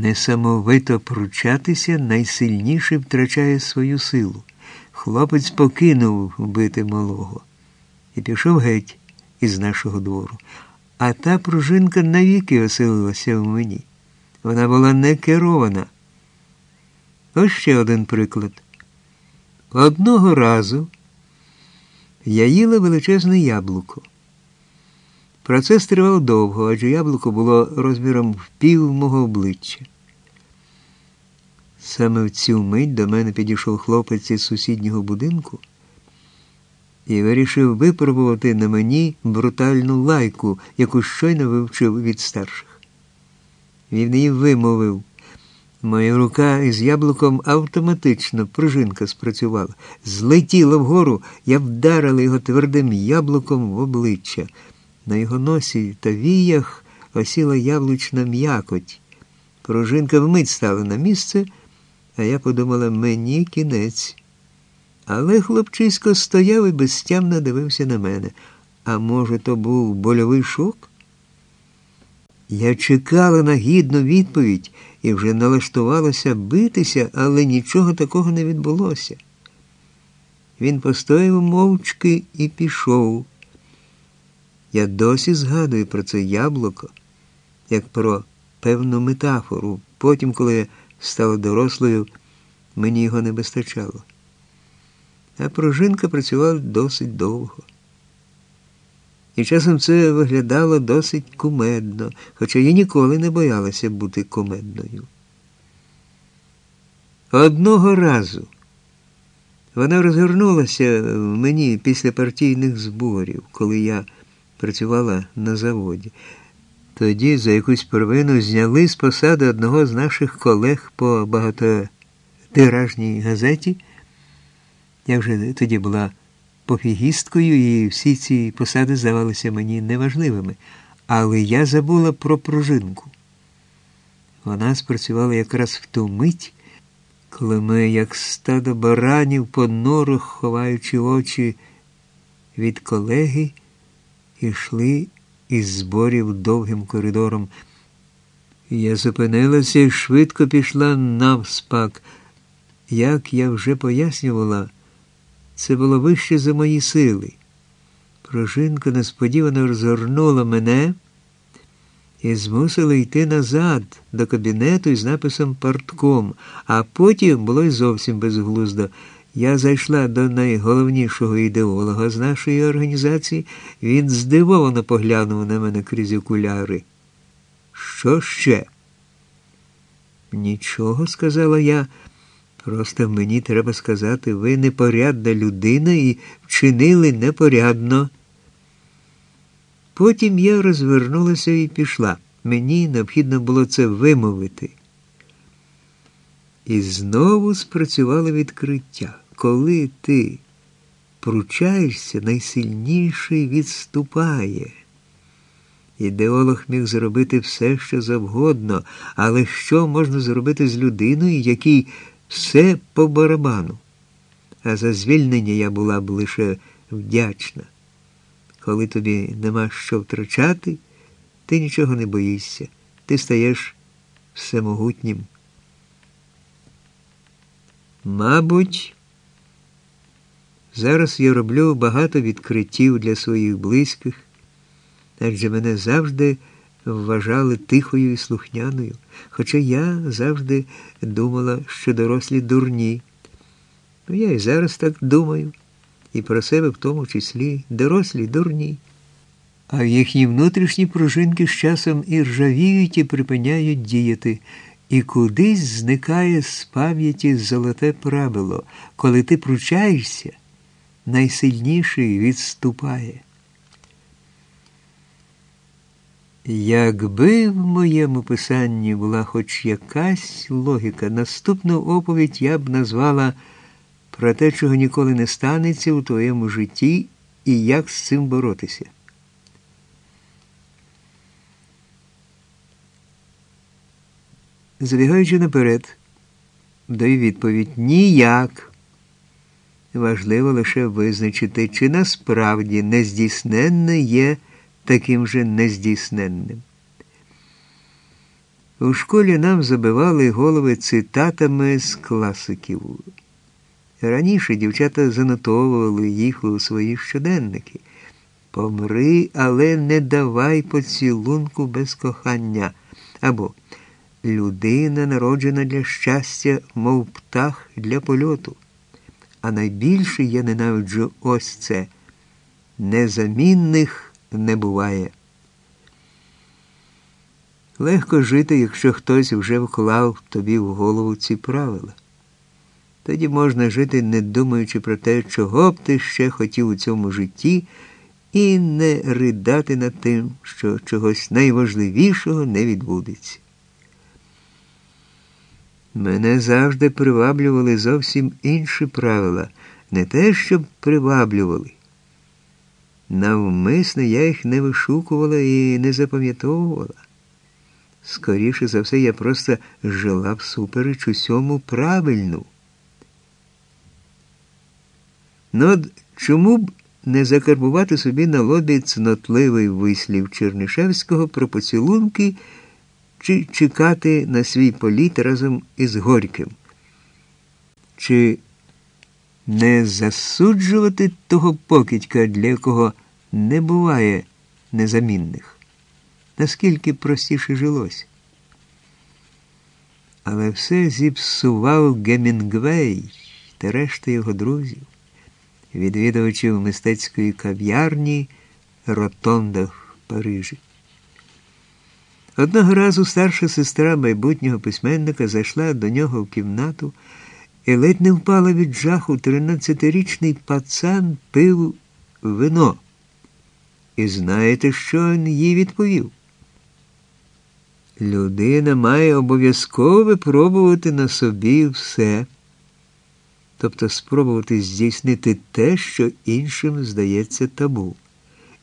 Несамовито пручатися найсильніше втрачає свою силу. Хлопець покинув вбити малого і пішов геть із нашого двору. А та пружинка навіки оселилася в мені. Вона була не керована. Ось ще один приклад. Одного разу я їла величезне яблуко. Процес тривав довго, адже яблуко було розміром в пів мого обличчя. Саме в цю мить до мене підійшов хлопець із сусіднього будинку і вирішив випробувати на мені брутальну лайку, яку щойно вивчив від старших. Він її вимовив. Моя рука із яблуком автоматично пружинка спрацювала. Злетіла вгору, я вдарила його твердим яблуком в обличчя. На його носі та віях осіла яблучна м'якоть. Пружинка вмить стала на місце, а я подумала, мені кінець. Але хлопчисько стояв і безтямно дивився на мене. А може, то був больовий шок? Я чекала на гідну відповідь і вже налаштувалася битися, але нічого такого не відбулося. Він постояв мовчки і пішов. Я досі згадую про це яблуко, як про певну метафору. Потім, коли я стала дорослою, мені його не вистачало. А пружинка працювала досить довго. І часом це виглядало досить кумедно, хоча я ніколи не боялася бути кумедною. Одного разу вона розгорнулася мені після партійних зборів, коли я працювала на заводі. Тоді за якусь первину зняли з посади одного з наших колег по багатотиражній газеті. Я вже тоді була пофігісткою, і всі ці посади здавалися мені неважливими. Але я забула про пружинку. Вона спрацювала якраз в ту мить, коли ми, як стадо баранів по норах, ховаючи очі від колеги, йшли із зборів довгим коридором. Я зупинилася і швидко пішла навспак. Як я вже пояснювала, це було вище за мої сили. Пружинка несподівано розгорнула мене і змусила йти назад до кабінету із написом Партком, а потім було й зовсім безглуздо. Я зайшла до найголовнішого ідеолога з нашої організації, він здивовано поглянув на мене крізь окуляри. Що ще? Нічого, сказала я. Просто мені треба сказати, ви непорядна людина і вчинили непорядно. Потім я розвернулася і пішла. Мені необхідно було це вимовити. І знову спрацювало відкриття. Коли ти пручаєшся, найсильніший відступає. Ідеолог міг зробити все, що завгодно, але що можна зробити з людиною, якій все по барабану? А за звільнення я була б лише вдячна. Коли тобі нема що втрачати, ти нічого не боїшся, ти стаєш всемогутнім. Мабуть, зараз я роблю багато відкриттів для своїх близьких, адже мене завжди вважали тихою і слухняною, хоча я завжди думала, що дорослі дурні. Ну, я і зараз так думаю, і про себе в тому числі дорослі дурні. А їхні внутрішні пружинки з часом і ржавіють, і припиняють діяти. І кудись зникає з пам'яті золоте правило, коли ти пручаєшся, найсильніший відступає. Якби в моєму писанні була хоч якась логіка, наступну оповідь я б назвала про те, чого ніколи не станеться у твоєму житті і як з цим боротися. Забігаючи наперед, даю відповідь ніяк. Важливо лише визначити, чи насправді нездійсненне є таким же нездійсненним. У школі нам забивали голови цитатами з класиків. Раніше дівчата занотовували їх у свої щоденники. Помри, але не давай поцілунку без кохання. Або людина народжена для щастя, мов птах для польоту. А найбільше я ненавиджу ось це. Незамінних не буває. Легко жити, якщо хтось вже вклав тобі в голову ці правила. Тоді можна жити, не думаючи про те, чого б ти ще хотів у цьому житті, і не ридати над тим, що чогось найважливішого не відбудеться. Мене завжди приваблювали зовсім інші правила, не те, щоб приваблювали. Навмисне я їх не вишукувала і не запам'ятовувала. Скоріше за все, я просто жила всупереч усьому правильну. Ну от чому б не закарбувати собі на лобі цнотливий вислів Чернишевського про поцілунки чи чекати на свій політ разом із Горьким? Чи не засуджувати того покидька, для якого не буває незамінних? Наскільки простіше жилось? Але все зіпсував Гемінгвей та решта його друзів відвідувачів мистецької кав'ярні Ротонда в Парижі. Одного разу старша сестра майбутнього письменника зайшла до нього в кімнату і ледь не впала від жаху тринадцятирічний пацан пив вино. І знаєте, що він їй відповів? Людина має обов'язково випробувати на собі все тобто спробувати здійснити те, що іншим здається табу.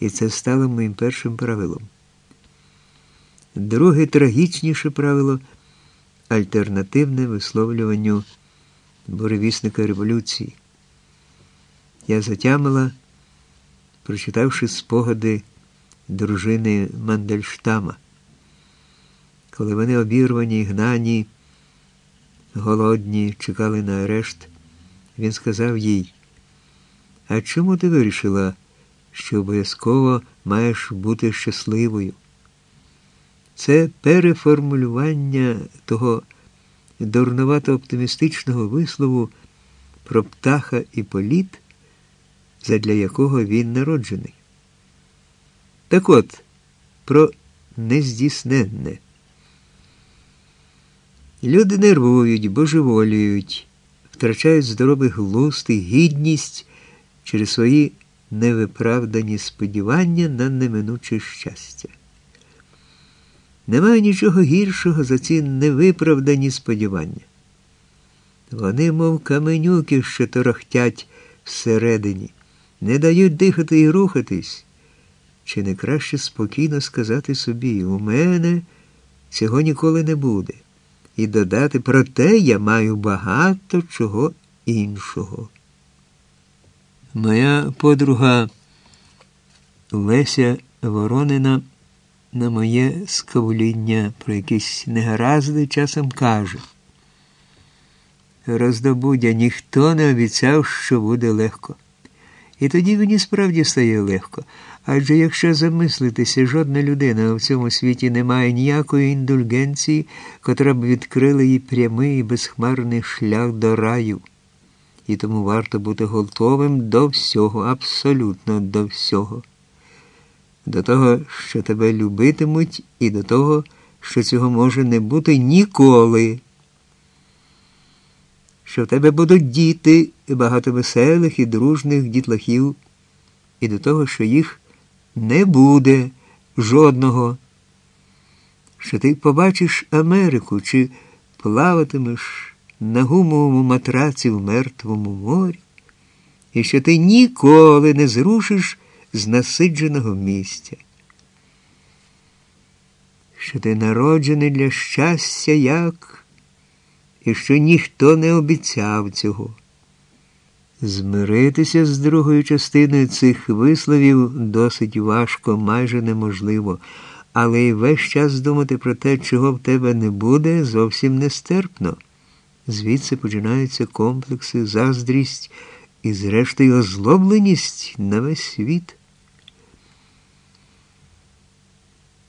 І це стало моїм першим правилом. Друге трагічніше правило альтернативне висловлюванню буревісника революції. Я затямила, прочитавши спогади дружини Мандельштама, коли вони обірвані, гнані, голодні, чекали на арешт. Він сказав їй, а чому ти вирішила, що обов'язково маєш бути щасливою? Це переформулювання того дурновато оптимістичного вислову про птаха і політ, задля якого він народжений. Так от, про нездійсненне. Люди нервують, божеволіють втрачають здоровий глузд і гідність через свої невиправдані сподівання на неминуче щастя. Немає нічого гіршого за ці невиправдані сподівання. Вони, мов каменюки, що торохтять всередині, не дають дихати і рухатись. Чи не краще спокійно сказати собі, у мене цього ніколи не буде і додати, проте я маю багато чого іншого. Моя подруга Леся Воронина на моє скавління про якісь негаразди часом каже. Роздобудя ніхто не обіцяв, що буде легко. І тоді мені справді стає легко. Адже якщо замислитися, жодна людина в цьому світі не має ніякої індульгенції, котра б відкрила їй прямий і безхмарний шлях до раю. І тому варто бути готовим до всього, абсолютно до всього. До того, що тебе любитимуть, і до того, що цього може не бути ніколи. Що в тебе будуть діти, і багато веселих і дружних дітлахів, і до того, що їх не буде жодного, що ти побачиш Америку чи плаватимеш на гумовому матраці в мертвому морі, і що ти ніколи не зрушиш з насидженого місця. Що ти народжений для щастя як, і що ніхто не обіцяв цього. Змиритися з другою частиною цих висловів досить важко, майже неможливо, але й весь час думати про те, чого в тебе не буде, зовсім нестерпно. Звідси починаються комплекси, заздрість і, зрештою, озлобленість на весь світ.